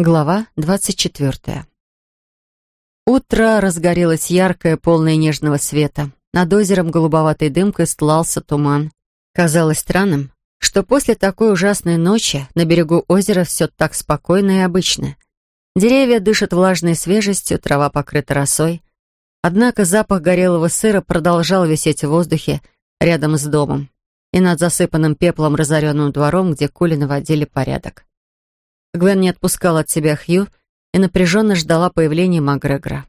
Глава двадцать четвертая. Утро разгорелось яркое, полное нежного света. Над озером голубоватой дымкой стлался туман. Казалось странным, что после такой ужасной ночи на берегу озера все так спокойно и обычно. Деревья дышат влажной свежестью, трава покрыта росой. Однако запах горелого сыра продолжал висеть в воздухе рядом с домом и над засыпанным пеплом разоренным двором, где кули наводили порядок. Гвен не отпускала от себя Хью и напряженно ждала появления Макгрегора.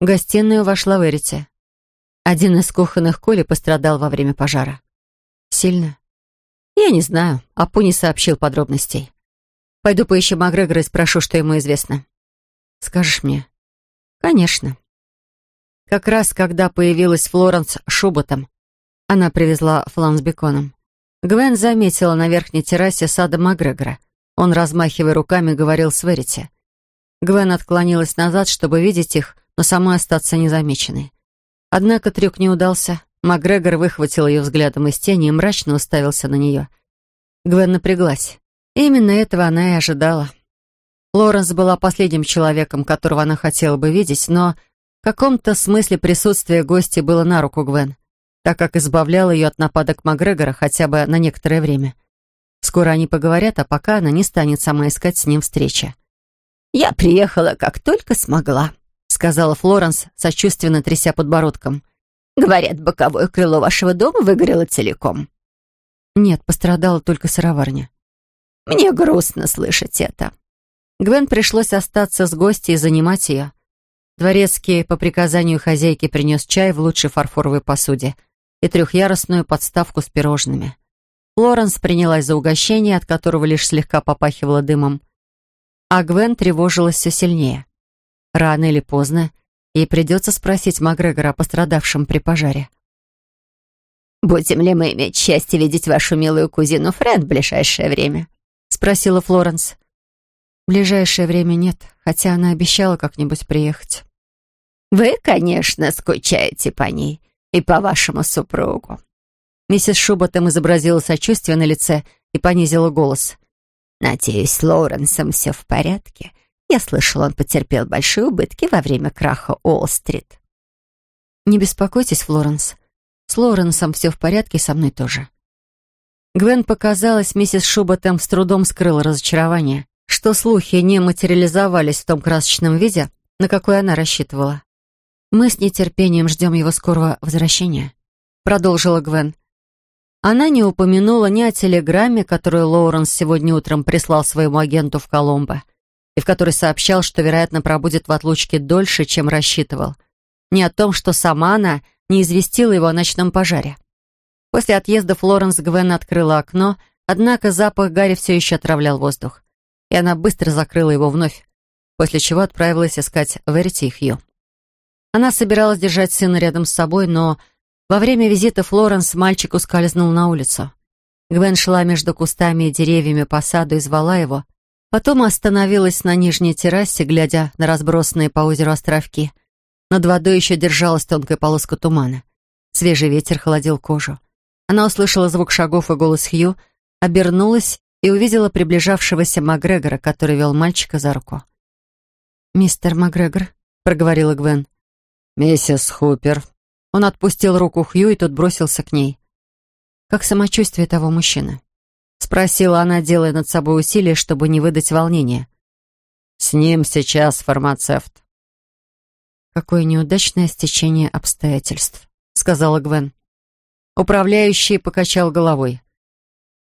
В гостиную вошла Верити. Один из кухонных кули пострадал во время пожара. Сильно? Я не знаю, Апу не сообщил подробностей. Пойду поищу Макгрегора и спрошу, что ему известно. Скажешь мне? Конечно. Как раз когда появилась Флоренс Шуботом, она привезла флан с беконом. Гвен заметила на верхней террасе сада Макгрегора — он, размахивая руками, говорил с Верити. Гвен отклонилась назад, чтобы видеть их, но самой остаться незамеченной. Однако трюк не удался. Макгрегор выхватил ее взглядом из тени и мрачно уставился на нее. Гвен напряглась. Именно этого она и ожидала. Лоренс была последним человеком, которого она хотела бы видеть, но в каком-то смысле присутствие гостя было на руку Гвен, так как избавляло ее от нападок Макгрегора хотя бы на некоторое время. Скоро они поговорят, а пока она не станет сама искать с ним встречи. «Я приехала, как только смогла», — сказала Флоренс, сочувственно тряся подбородком. «Говорят, боковое крыло вашего дома выгорело целиком». «Нет, пострадала только сыроварня». «Мне грустно слышать это». Гвен пришлось остаться с гостьей и занимать ее. Дворецкий по приказанию хозяйки принес чай в лучшей фарфоровой посуде и трехъярусную подставку с пирожными. Флоренс принялась за угощение, от которого лишь слегка попахивало дымом. А Гвен тревожилась все сильнее. Рано или поздно ей придется спросить Макгрегора о пострадавшем при пожаре. «Будем ли мы иметь счастье видеть вашу милую кузину Фред в ближайшее время?» — спросила Флоренс. «В ближайшее время нет, хотя она обещала как-нибудь приехать». «Вы, конечно, скучаете по ней и по вашему супругу», Миссис Шуботом изобразила сочувствие на лице и понизила голос. «Надеюсь, с Лоуренсом все в порядке. Я слышал, он потерпел большие убытки во время краха Уолл-стрит». «Не беспокойтесь, Флоренс. С Лоуренсом все в порядке, со мной тоже». Гвен показалось, миссис Шуботом с трудом скрыла разочарование, что слухи не материализовались в том красочном виде, на какой она рассчитывала. «Мы с нетерпением ждем его скорого возвращения», — продолжила Гвен. Она не упомянула ни о телеграмме, которую Лоуренс сегодня утром прислал своему агенту в Коломбо, и в которой сообщал, что, вероятно, пробудет в отлучке дольше, чем рассчитывал, ни о том, что сама она не известила его о ночном пожаре. После отъезда Флоренс Гвен открыла окно, однако запах Гарри все еще отравлял воздух, и она быстро закрыла его вновь, после чего отправилась искать Верити и Хью. Она собиралась держать сына рядом с собой, но во время визита Флоренс мальчик ускользнул на улицу. Гвен шла между кустами и деревьями по саду и звала его. Потом остановилась на нижней террасе, глядя на разбросанные по озеру островки. Над водой еще держалась тонкая полоска тумана. Свежий ветер холодил кожу. Она услышала звук шагов и голос Хью, обернулась и увидела приближавшегося Макгрегора, который вел мальчика за руку. «Мистер Макгрегор», — проговорила Гвен. «Миссис Хупер», он отпустил руку Хью, и тот бросился к ней. «Как самочувствие того мужчины?» Спросила она, делая над собой усилие, чтобы не выдать волнения. «С ним сейчас фармацевт». «Какое неудачное стечение обстоятельств», — сказала Гвен. Управляющий покачал головой.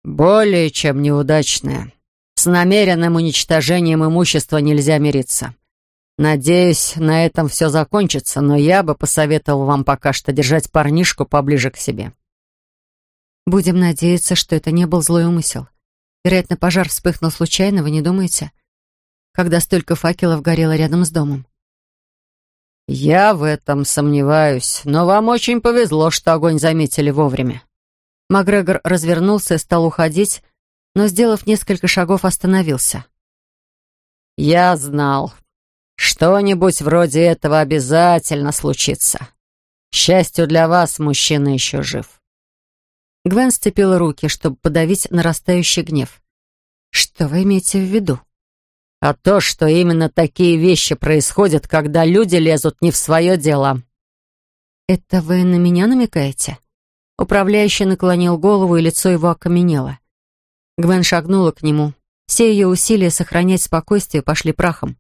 «Более чем неудачное. С намеренным уничтожением имущества нельзя мириться. Надеюсь, на этом все закончится, но я бы посоветовал вам пока что держать парнишку поближе к себе. Будем надеяться, что это не был злой умысел. Вероятно, пожар вспыхнул случайно, вы не думаете? Когда столько факелов горело рядом с домом. Я в этом сомневаюсь, но вам очень повезло, что огонь заметили вовремя. Макгрегор развернулся и стал уходить, но, сделав несколько шагов, остановился. «Я знал. Что-нибудь вроде этого обязательно случится. К счастью для вас, мужчина еще жив». Гвен сцепила руки, чтобы подавить нарастающий гнев. «Что вы имеете в виду?» а то, что именно такие вещи происходят, когда люди лезут не в свое дело». «Это вы на меня намекаете?» Управляющий наклонил голову, и лицо его окаменело. Гвен шагнула к нему. Все ее усилия сохранять спокойствие пошли прахом.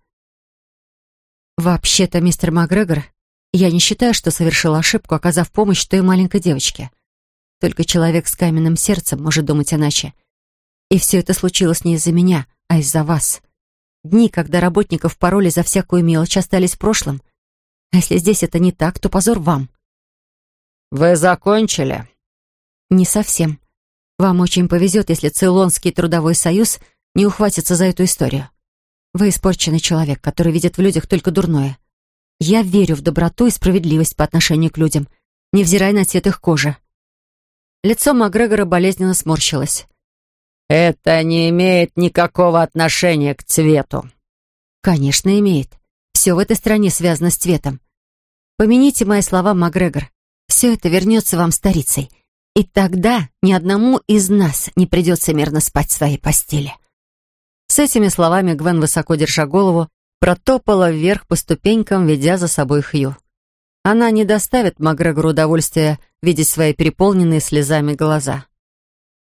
«Вообще-то, мистер Макгрегор, я не считаю, что совершила ошибку, оказав помощь той маленькой девочке. Только человек с каменным сердцем может думать иначе. И все это случилось не из-за меня, а из-за вас. Дни, когда работников пароли за всякую мелочь, остались в прошлом. А если здесь это не так, то позор вам». «Вы закончили?» «Не совсем. Вам очень повезет, если Цейлонский трудовой союз не ухватится за эту историю. Вы испорченный человек, который видит в людях только дурное. Я верю в доброту и справедливость по отношению к людям, невзирая на цвет их кожи». Лицо Макгрегора болезненно сморщилось. «Это не имеет никакого отношения к цвету». «Конечно, имеет. Все в этой стране связано с цветом. Помяните мои слова, Макгрегор. Все это вернется вам старицей. И тогда ни одному из нас не придется мирно спать в своей постели». С этими словами Гвен, высоко держа голову, протопала вверх по ступенькам, ведя за собой Хью. Она не доставит Макгрегору удовольствия видеть свои переполненные слезами глаза.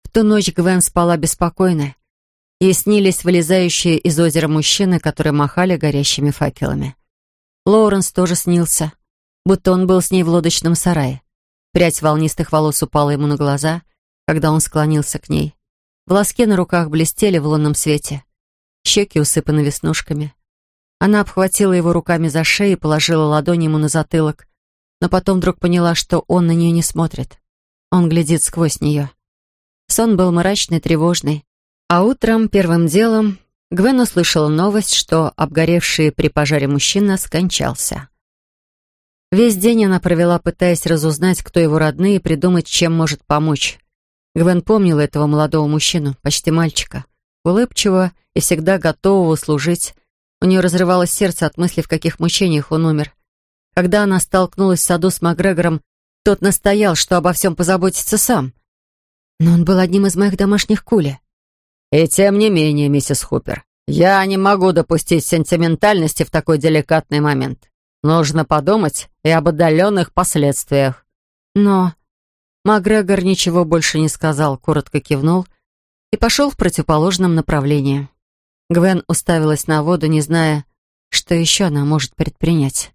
В ту ночь Гвен спала беспокойно. Ей снились вылезающие из озера мужчины, которые махали горящими факелами. Лоуренс тоже снился будто он был с ней в лодочном сарае. Прядь волнистых волос упала ему на глаза, когда он склонился к ней. Волоски на руках блестели в лунном свете. Щеки усыпаны веснушками. Она обхватила его руками за шею и положила ладонь ему на затылок, но потом вдруг поняла, что он на нее не смотрит. Он глядит сквозь нее. Сон был мрачный, тревожный. А утром, первым делом, Гвен услышала новость, что обгоревший при пожаре мужчина скончался. Весь день она провела, пытаясь разузнать, кто его родные, и придумать, чем может помочь. Гвен помнила этого молодого мужчину, почти мальчика, улыбчивого и всегда готового служить. У нее разрывалось сердце от мысли, в каких мучениях он умер. Когда она столкнулась в саду с Макгрегором, тот настоял, что обо всем позаботится сам. Но он был одним из моих домашних кули. «И тем не менее, миссис Хупер, я не могу допустить сентиментальности в такой деликатный момент. Нужно подумать и об отдаленных последствиях. Но Макгрегор ничего больше не сказал, коротко кивнул и пошел в противоположном направлении. Гвен уставилась на воду, не зная, что еще она может предпринять.